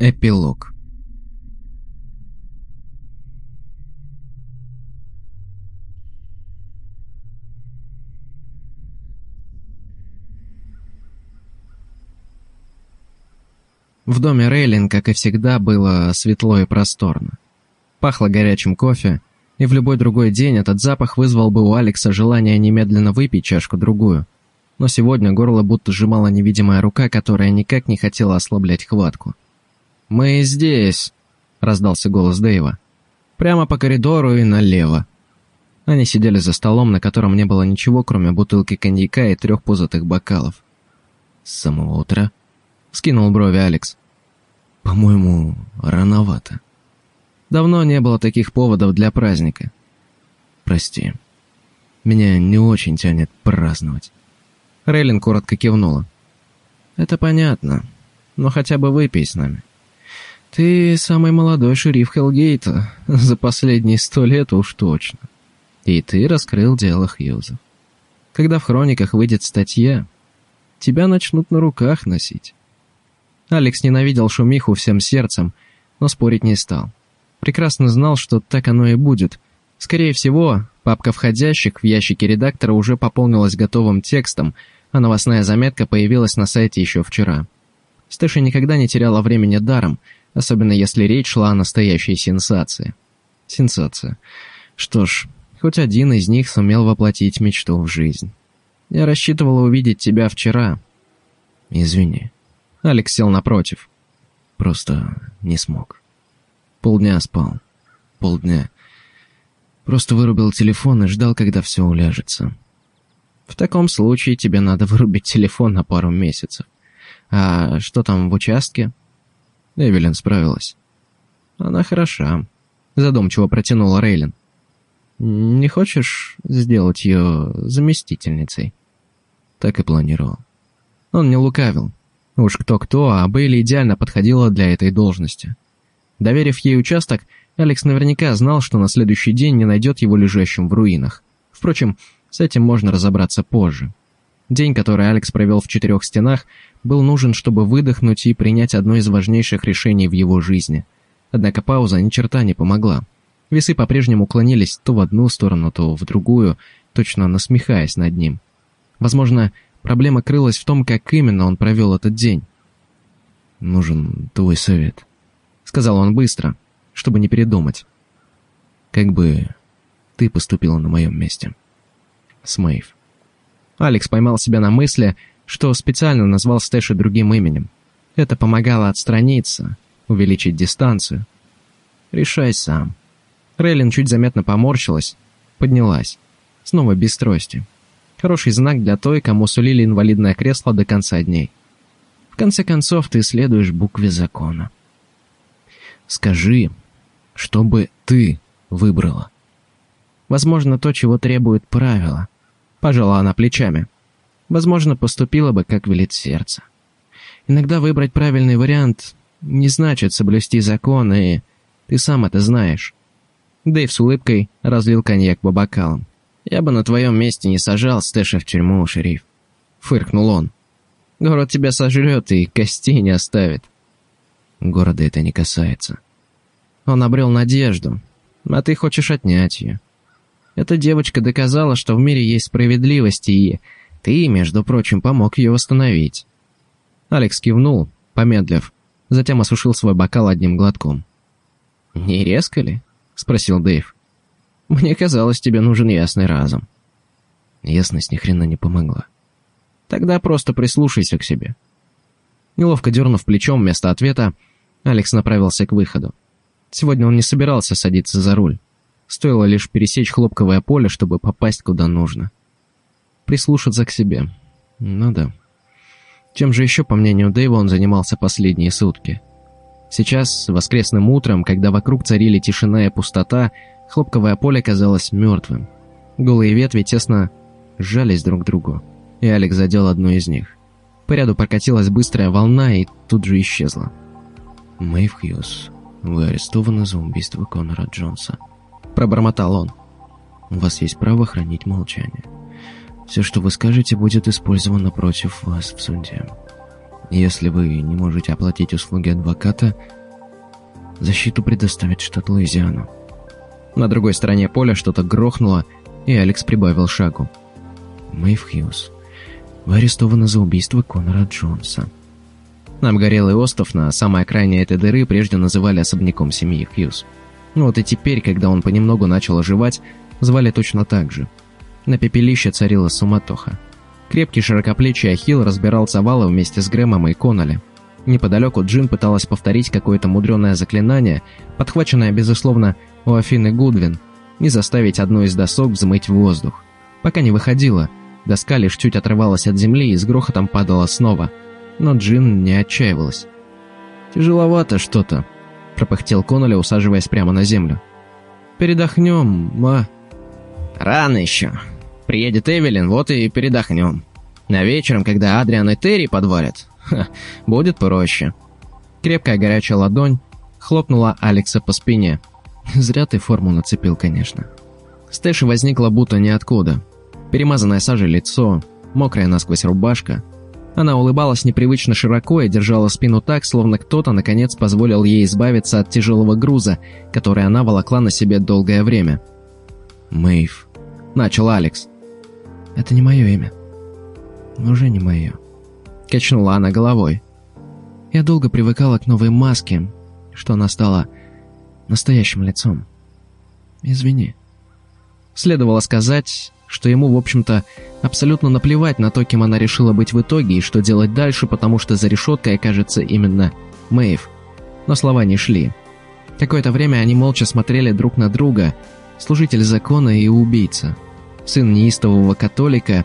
Эпилог В доме Рейлин, как и всегда, было светло и просторно. Пахло горячим кофе, и в любой другой день этот запах вызвал бы у Алекса желание немедленно выпить чашку-другую. Но сегодня горло будто сжимала невидимая рука, которая никак не хотела ослаблять хватку. «Мы здесь!» — раздался голос Дэйва. «Прямо по коридору и налево». Они сидели за столом, на котором не было ничего, кроме бутылки коньяка и трех пузатых бокалов. «С самого утра?» — скинул брови Алекс. «По-моему, рановато. Давно не было таких поводов для праздника. Прости, меня не очень тянет праздновать». Рейлин коротко кивнула. «Это понятно, но хотя бы выпей с нами. Ты самый молодой шериф Хелгейта за последние сто лет уж точно. И ты раскрыл дело Хьюза. Когда в хрониках выйдет статья, тебя начнут на руках носить. Алекс ненавидел шумиху всем сердцем, но спорить не стал. Прекрасно знал, что так оно и будет. Скорее всего, папка входящих в ящике редактора уже пополнилась готовым текстом, а новостная заметка появилась на сайте еще вчера. Стэша никогда не теряла времени даром, особенно если речь шла о настоящей сенсации. Сенсация. Что ж, хоть один из них сумел воплотить мечту в жизнь. Я рассчитывала увидеть тебя вчера. Извини. Алекс сел напротив. Просто не смог. Полдня спал. Полдня. Просто вырубил телефон и ждал, когда все уляжется. В таком случае тебе надо вырубить телефон на пару месяцев. А что там в участке? Эвелин справилась. Она хороша. Задумчиво протянула Рейлин. Не хочешь сделать ее заместительницей? Так и планировал. Он не лукавил. Уж кто-кто, а Бейли идеально подходила для этой должности. Доверив ей участок, Алекс наверняка знал, что на следующий день не найдет его лежащим в руинах. Впрочем, с этим можно разобраться позже. День, который Алекс провел в четырех стенах, был нужен, чтобы выдохнуть и принять одно из важнейших решений в его жизни. Однако пауза ни черта не помогла. Весы по-прежнему клонились то в одну сторону, то в другую, точно насмехаясь над ним. Возможно, Проблема крылась в том, как именно он провел этот день. «Нужен твой совет», — сказал он быстро, чтобы не передумать. «Как бы ты поступила на моем месте?» С Мэйв. Алекс поймал себя на мысли, что специально назвал Стэша другим именем. Это помогало отстраниться, увеличить дистанцию. «Решай сам». Рейлин чуть заметно поморщилась, поднялась. Снова без трости. Хороший знак для той, кому сулили инвалидное кресло до конца дней. В конце концов, ты следуешь букве закона. Скажи, что бы ты выбрала? Возможно, то, чего требует правила. Пожала она плечами. Возможно, поступила бы, как велит сердце. Иногда выбрать правильный вариант не значит соблюсти закон, и ты сам это знаешь. Дэйв с улыбкой разлил коньяк по бокалам. «Я бы на твоем месте не сажал Стэша в тюрьму, шериф», — фыркнул он. «Город тебя сожрет и костей не оставит». Города это не касается. Он обрел надежду, а ты хочешь отнять ее. Эта девочка доказала, что в мире есть справедливость, и ты, между прочим, помог ее восстановить. Алекс кивнул, помедлив, затем осушил свой бокал одним глотком. «Не резко ли?» — спросил Дэйв. Мне казалось, тебе нужен ясный разум. Ясность ни хрена не помогла. Тогда просто прислушайся к себе. Неловко дернув плечом вместо ответа, Алекс направился к выходу. Сегодня он не собирался садиться за руль. Стоило лишь пересечь хлопковое поле, чтобы попасть куда нужно. Прислушаться к себе. Ну да. Чем же еще, по мнению Дэйва, он занимался последние сутки? Сейчас, воскресным утром, когда вокруг царили тишина и пустота, Хлопковое поле казалось мертвым. Голые ветви тесно сжались друг к другу, и Алекс задел одну из них. По ряду прокатилась быстрая волна и тут же исчезла. «Мэйв Хьюз, вы арестованы за убийство Конора Джонса», — пробормотал он. «У вас есть право хранить молчание. Все, что вы скажете, будет использовано против вас в суде. Если вы не можете оплатить услуги адвоката, защиту предоставит штат Луизиану. На другой стороне поля что-то грохнуло, и Алекс прибавил шагу. Мэйв Хьюз. Вы арестованы за убийство Конора Джонса. Обгорелый остров на самой окраине этой дыры прежде называли особняком семьи Хьюз. Вот и теперь, когда он понемногу начал оживать, звали точно так же. На пепелище царила суматоха. Крепкий широкоплечий Ахилл разбирал завалы вместе с Грэмом и Конноли. Неподалеку Джин пыталась повторить какое-то мудреное заклинание, подхваченное, безусловно, у Афины Гудвин, и заставить одну из досок взмыть в воздух. Пока не выходила, доска лишь чуть отрывалась от земли и с грохотом падала снова. Но Джин не отчаивалась. «Тяжеловато что-то», — пропыхтел Конноли, усаживаясь прямо на землю. «Передохнем, ма...» «Рано еще. Приедет Эвелин, вот и передохнем. На вечером, когда Адриан и Терри подвалят, ха, будет проще». Крепкая горячая ладонь хлопнула Алекса по спине. Зря ты форму нацепил, конечно. Стэши возникла будто ниоткуда. Перемазанное сажей лицо, мокрая насквозь рубашка. Она улыбалась непривычно широко и держала спину так, словно кто-то, наконец, позволил ей избавиться от тяжелого груза, который она волокла на себе долгое время. «Мэйв», — начал Алекс. «Это не мое имя. Уже не мое», — качнула она головой. «Я долго привыкала к новой маске, что она стала настоящим лицом. Извини». Следовало сказать, что ему, в общем-то, абсолютно наплевать на то, кем она решила быть в итоге и что делать дальше, потому что за решеткой окажется именно Мэйв. Но слова не шли. Какое-то время они молча смотрели друг на друга, служитель закона и убийца, сын неистового католика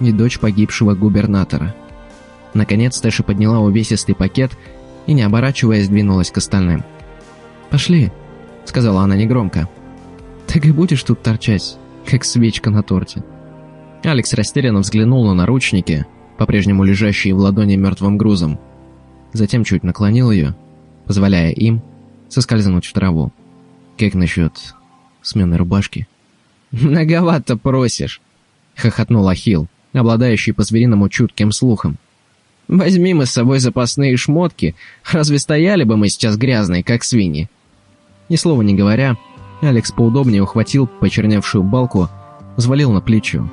и дочь погибшего губернатора. Наконец Тэша подняла увесистый пакет и, не оборачиваясь, двинулась к остальным. «Пошли», — сказала она негромко. Так и будешь тут торчать, как свечка на торте. Алекс растерянно взглянул на наручники, по-прежнему лежащие в ладони мертвым грузом. Затем чуть наклонил ее, позволяя им соскользнуть в траву. «Как насчет смены рубашки?» «Многовато просишь», — хохотнул Ахилл, обладающий по-звериному чутким слухом. «Возьми мы с собой запасные шмотки, разве стояли бы мы сейчас грязные, как свиньи?» Ни слова не говоря, Алекс поудобнее ухватил почерневшую балку, взвалил на плечо.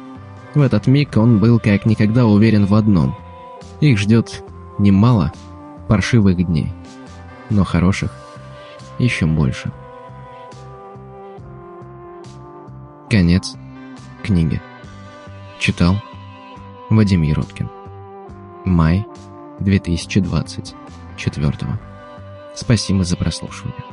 В этот миг он был как никогда уверен в одном. Их ждет немало паршивых дней, но хороших еще больше. Конец книги. Читал Вадим Ероткин. Май 2024. Спасибо за прослушивание.